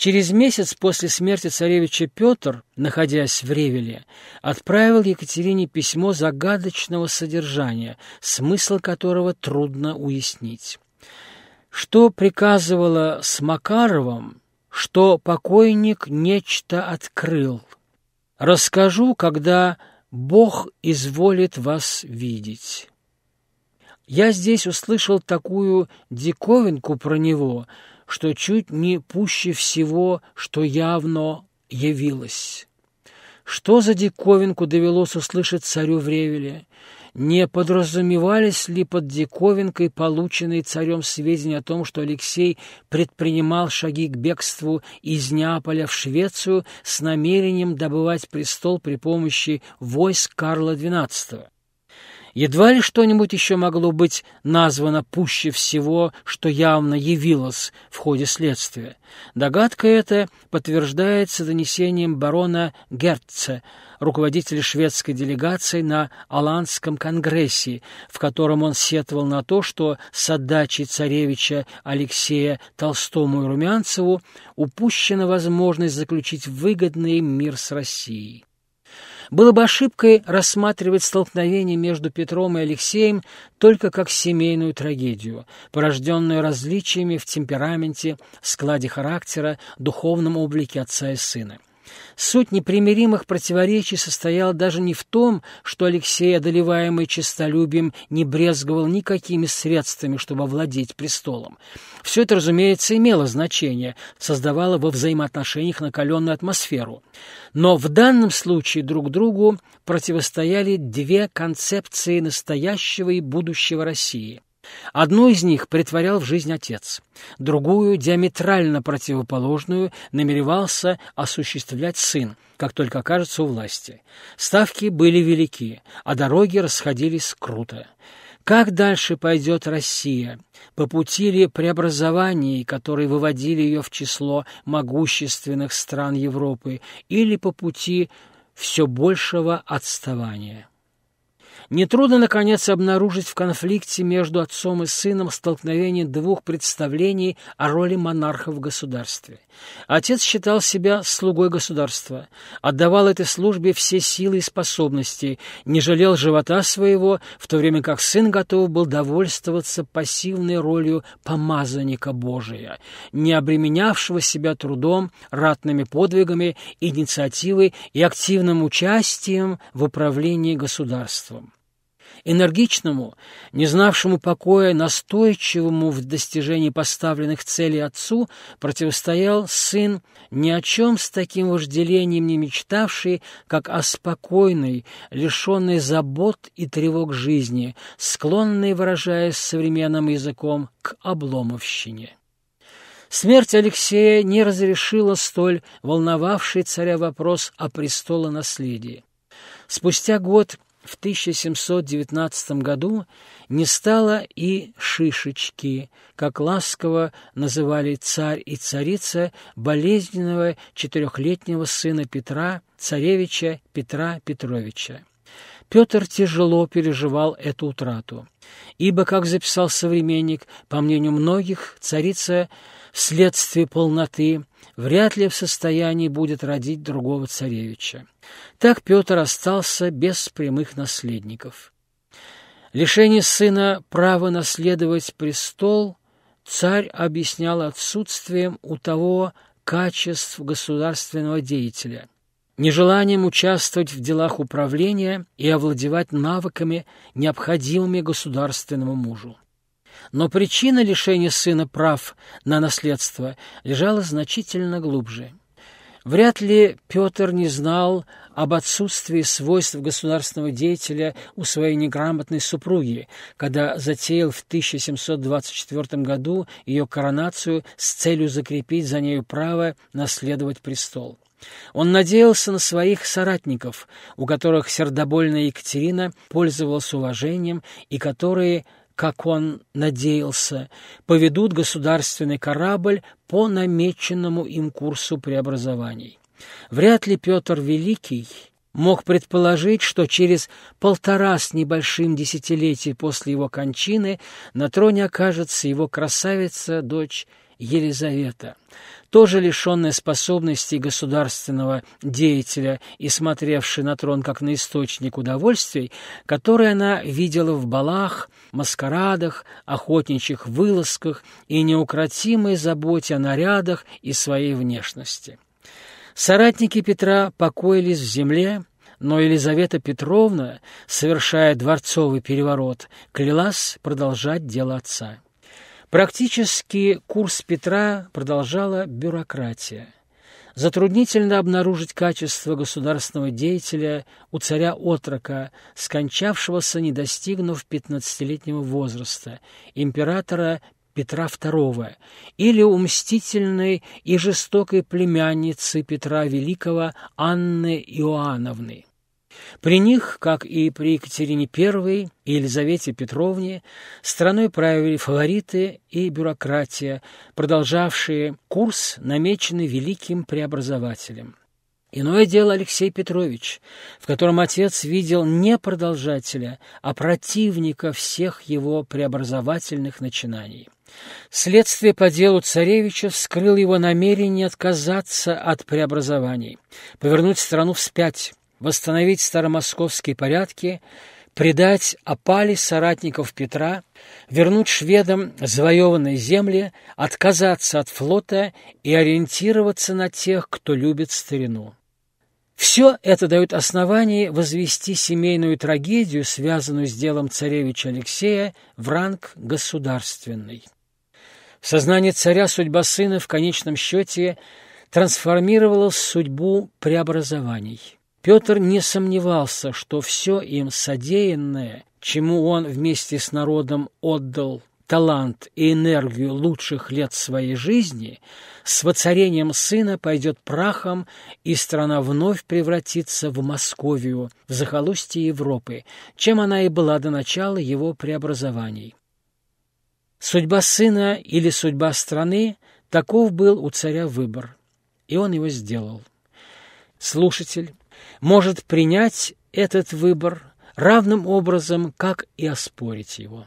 Через месяц после смерти царевича Петр, находясь в Ревеле, отправил Екатерине письмо загадочного содержания, смысл которого трудно уяснить. Что приказывало с Макаровым, что покойник нечто открыл. Расскажу, когда Бог изволит вас видеть. Я здесь услышал такую диковинку про него, что чуть не пуще всего, что явно явилось. Что за диковинку довелось услышать царю в Ревеле? Не подразумевались ли под диковинкой полученные царем сведения о том, что Алексей предпринимал шаги к бегству из Неаполя в Швецию с намерением добывать престол при помощи войск Карла XII? Едва ли что-нибудь еще могло быть названо пуще всего, что явно явилось в ходе следствия. Догадка эта подтверждается донесением барона Герца, руководителя шведской делегации на Аландском конгрессе, в котором он сетовал на то, что с отдачей царевича Алексея Толстому и Румянцеву упущена возможность заключить выгодный мир с Россией. Было бы ошибкой рассматривать столкновение между Петром и Алексеем только как семейную трагедию, порожденную различиями в темпераменте, складе характера, духовном облике отца и сына. Суть непримиримых противоречий состояла даже не в том, что Алексей, одолеваемый честолюбием, не брезговал никакими средствами, чтобы овладеть престолом. Все это, разумеется, имело значение, создавало во взаимоотношениях накаленную атмосферу. Но в данном случае друг другу противостояли две концепции настоящего и будущего России – Одну из них притворял в жизнь отец, другую, диаметрально противоположную, намеревался осуществлять сын, как только окажется у власти. Ставки были велики, а дороги расходились круто. Как дальше пойдет Россия? По пути ли преобразований, которые выводили ее в число могущественных стран Европы, или по пути все большего отставания? Нетрудно, наконец, обнаружить в конфликте между отцом и сыном столкновение двух представлений о роли монарха в государстве. Отец считал себя слугой государства, отдавал этой службе все силы и способности, не жалел живота своего, в то время как сын готов был довольствоваться пассивной ролью помазанника Божия, не обременявшего себя трудом, ратными подвигами, инициативой и активным участием в управлении государством. Энергичному, не знавшему покоя, настойчивому в достижении поставленных целей отцу противостоял сын, ни о чем с таким вожделением не мечтавший, как о спокойной, лишенной забот и тревог жизни, склонной, выражаясь современным языком, к обломовщине. Смерть Алексея не разрешила столь волновавший царя вопрос о престолонаследии. Спустя год в 1719 году не стало и шишечки, как ласково называли царь и царица болезненного четырехлетнего сына Петра, царевича Петра Петровича. Петр тяжело переживал эту утрату, ибо, как записал современник, по мнению многих, царица вследствие полноты вряд ли в состоянии будет родить другого царевича. Так Петр остался без прямых наследников. Лишение сына права наследовать престол царь объяснял отсутствием у того качеств государственного деятеля, нежеланием участвовать в делах управления и овладевать навыками, необходимыми государственному мужу. Но причина лишения сына прав на наследство лежала значительно глубже. Вряд ли Петр не знал об отсутствии свойств государственного деятеля у своей неграмотной супруги, когда затеял в 1724 году ее коронацию с целью закрепить за нею право наследовать престол. Он надеялся на своих соратников, у которых сердобольная Екатерина пользовалась уважением и которые как он надеялся, поведут государственный корабль по намеченному им курсу преобразований. Вряд ли Петр Великий мог предположить, что через полтора с небольшим десятилетий после его кончины на троне окажется его красавица, дочь Елизавета, тоже лишенная способностей государственного деятеля и смотревшая на трон как на источник удовольствий, которые она видела в балах, маскарадах, охотничьих вылазках и неукротимой заботе о нарядах и своей внешности. Соратники Петра покоились в земле, но Елизавета Петровна, совершая дворцовый переворот, клялась продолжать дело отца. Практически курс Петра продолжала бюрократия. Затруднительно обнаружить качество государственного деятеля у царя-отрока, скончавшегося, не достигнув пятнадцатилетнего возраста, императора Петра II, или у мстительной и жестокой племянницы Петра Великого Анны Иоанновны. При них, как и при Екатерине I и Елизавете Петровне, страной правили фавориты и бюрократия, продолжавшие курс, намеченный великим преобразователем. Иное дело Алексей Петрович, в котором отец видел не продолжателя, а противника всех его преобразовательных начинаний. Следствие по делу царевича вскрыл его намерение отказаться от преобразований, повернуть страну вспять, восстановить старомосковские порядки, предать опали соратников Петра, вернуть шведам завоеванные земли, отказаться от флота и ориентироваться на тех, кто любит старину. Все это дает основание возвести семейную трагедию, связанную с делом царевича Алексея, в ранг государственный. В сознании царя судьба сына в конечном счете трансформировалась в судьбу преобразований. Петр не сомневался, что все им содеянное, чему он вместе с народом отдал талант и энергию лучших лет своей жизни, с воцарением сына пойдет прахом, и страна вновь превратится в Московию, в захолустье Европы, чем она и была до начала его преобразований. Судьба сына или судьба страны – таков был у царя выбор, и он его сделал. Слушатель может принять этот выбор равным образом, как и оспорить его.